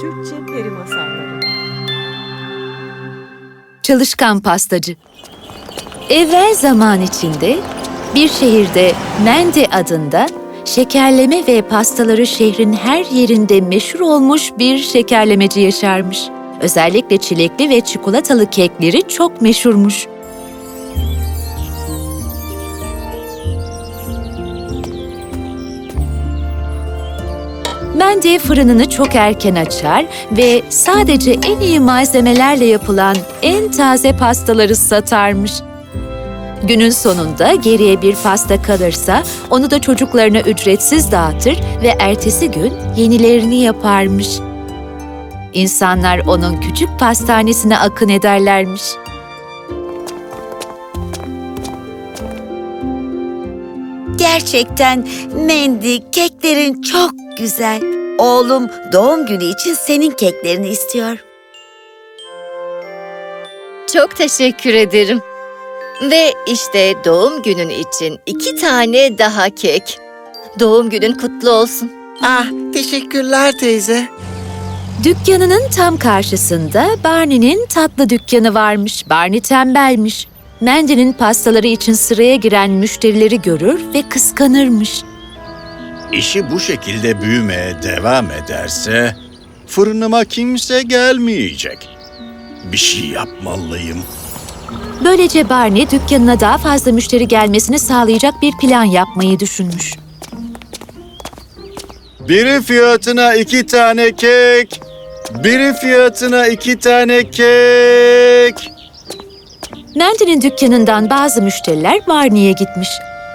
Türkçe Peri Masalları Çalışkan pastacı. Evvel zaman içinde bir şehirde Mende adında şekerleme ve pastaları şehrin her yerinde meşhur olmuş bir şekerlemeci yaşarmış. Özellikle çilekli ve çikolatalı kekleri çok meşhurmuş. Mende fırınını çok erken açar ve sadece en iyi malzemelerle yapılan en taze pastaları satarmış. Günün sonunda geriye bir pasta kalırsa onu da çocuklarına ücretsiz dağıtır ve ertesi gün yenilerini yaparmış. İnsanlar onun küçük pastanesine akın ederlermiş. Gerçekten Mendi keklerin çok güzel. Oğlum doğum günü için senin keklerini istiyor. Çok teşekkür ederim. Ve işte doğum günün için iki tane daha kek. Doğum günün kutlu olsun. Ah, teşekkürler teyze. Dükkanının tam karşısında Barney'nin tatlı dükkanı varmış. Barney tembelmiş. Mandy'nin pastaları için sıraya giren müşterileri görür ve kıskanırmış. İşi bu şekilde büyümeye devam ederse fırınıma kimse gelmeyecek. Bir şey yapmalıyım. Böylece Barney dükkanına daha fazla müşteri gelmesini sağlayacak bir plan yapmayı düşünmüş. Biri fiyatına iki tane kek. Biri fiyatına iki tane kek. Mandy'nin dükkanından bazı müşteriler Barney'e gitmiş.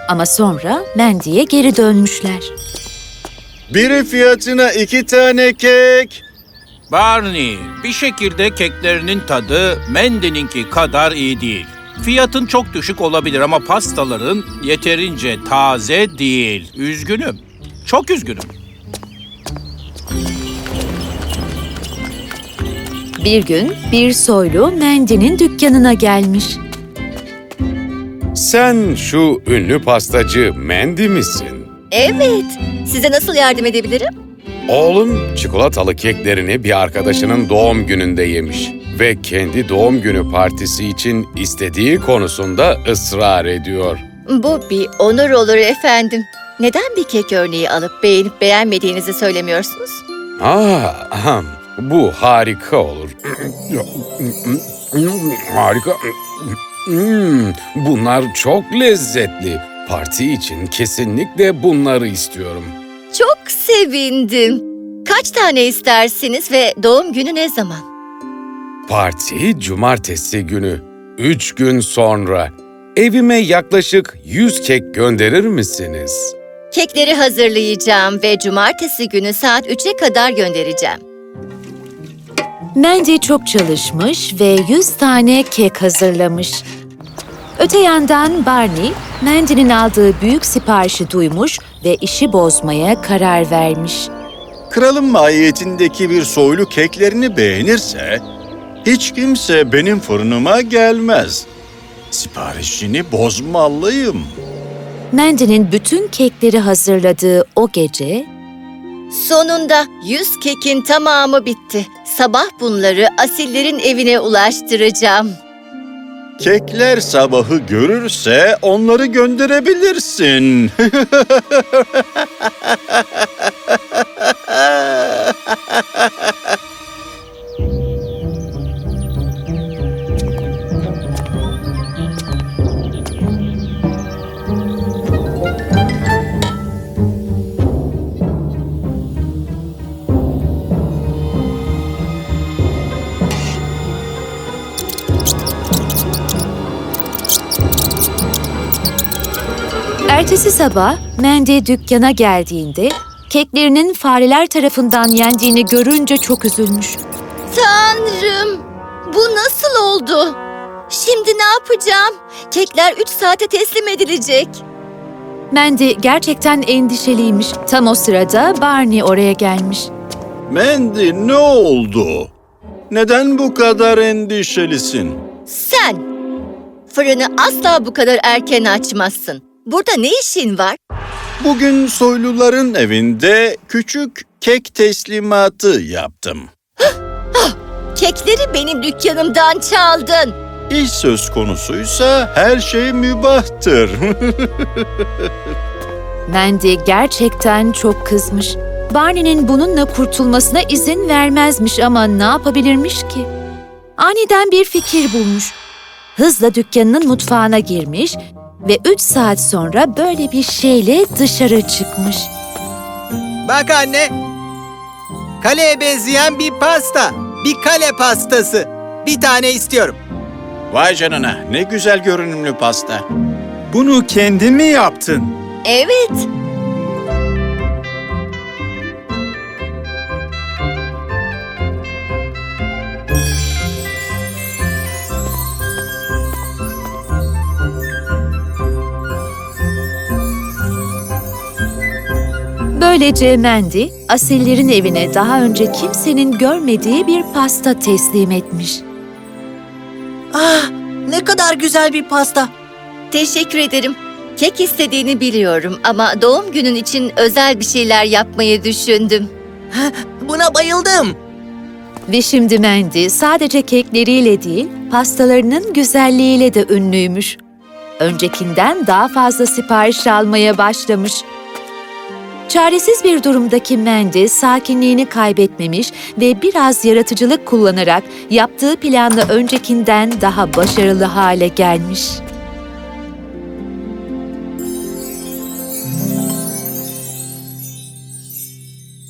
Ama sonra Mandy'ye geri dönmüşler. Biri fiyatına iki tane kek. Barney, bir şekilde keklerinin tadı Mendy'ninki kadar iyi değil. Fiyatın çok düşük olabilir ama pastaların yeterince taze değil. Üzgünüm. Çok üzgünüm. Bir gün bir soylu Mandy'nin dükkanına gelmiş. Sen şu ünlü pastacı Mandy misin? Evet, size nasıl yardım edebilirim? Oğlum çikolatalı keklerini bir arkadaşının doğum gününde yemiş ve kendi doğum günü partisi için istediği konusunda ısrar ediyor. Bu bir onur olur efendim. Neden bir kek örneği alıp beğenip beğenmediğinizi söylemiyorsunuz? Aa, ahem, bu harika olur. harika. Hmm, bunlar çok lezzetli. Parti için kesinlikle bunları istiyorum. Çok sevindim. Kaç tane istersiniz ve doğum günü ne zaman? Parti cumartesi günü. Üç gün sonra. Evime yaklaşık 100 kek gönderir misiniz? Kekleri hazırlayacağım ve cumartesi günü saat 3'e kadar göndereceğim. Mandy çok çalışmış ve 100 tane kek hazırlamış. Öte yandan Barney, Mandy'nin aldığı büyük siparişi duymuş ve işi bozmaya karar vermiş. Kralın mahiyetindeki bir soylu keklerini beğenirse hiç kimse benim fırınıma gelmez. Siparişini bozmalıyım. Mandy'nin bütün kekleri hazırladığı o gece Sonunda 100 kekin tamamı bitti. Sabah bunları asillerin evine ulaştıracağım. Kekler sabahı görürse onları gönderebilirsin. Ertesi sabah Mandy dükkana geldiğinde keklerinin fareler tarafından yendiğini görünce çok üzülmüş. Tanrım! Bu nasıl oldu? Şimdi ne yapacağım? Kekler 3 saate teslim edilecek. Mandy gerçekten endişeliymiş. Tam o sırada Barney oraya gelmiş. Mandy ne oldu? Neden bu kadar endişelisin? Sen! Fırını asla bu kadar erken açmazsın. Burada ne işin var? Bugün soyluların evinde küçük kek teslimatı yaptım. Kekleri benim dükkanımdan çaldın. İş söz konusuysa her şey mübahtır. Mandy gerçekten çok kızmış. Barney'nin bununla kurtulmasına izin vermezmiş ama ne yapabilirmiş ki? Aniden bir fikir bulmuş. Hızla dükkanının mutfağına girmiş ve üç saat sonra böyle bir şeyle dışarı çıkmış. Bak anne. Kaleye benzeyen bir pasta. Bir kale pastası. Bir tane istiyorum. Vay canına ne güzel görünümlü pasta. Bunu kendin mi yaptın? Evet. Böylece Mandy, asillerin evine daha önce kimsenin görmediği bir pasta teslim etmiş. Ah ne kadar güzel bir pasta. Teşekkür ederim. Kek istediğini biliyorum ama doğum günün için özel bir şeyler yapmayı düşündüm. Buna bayıldım. Ve şimdi Mandy sadece kekleriyle değil, pastalarının güzelliğiyle de ünlüymüş. Öncekinden daha fazla sipariş almaya başlamış. Çaresiz bir durumdaki Mandy sakinliğini kaybetmemiş ve biraz yaratıcılık kullanarak yaptığı planla öncekinden daha başarılı hale gelmiş.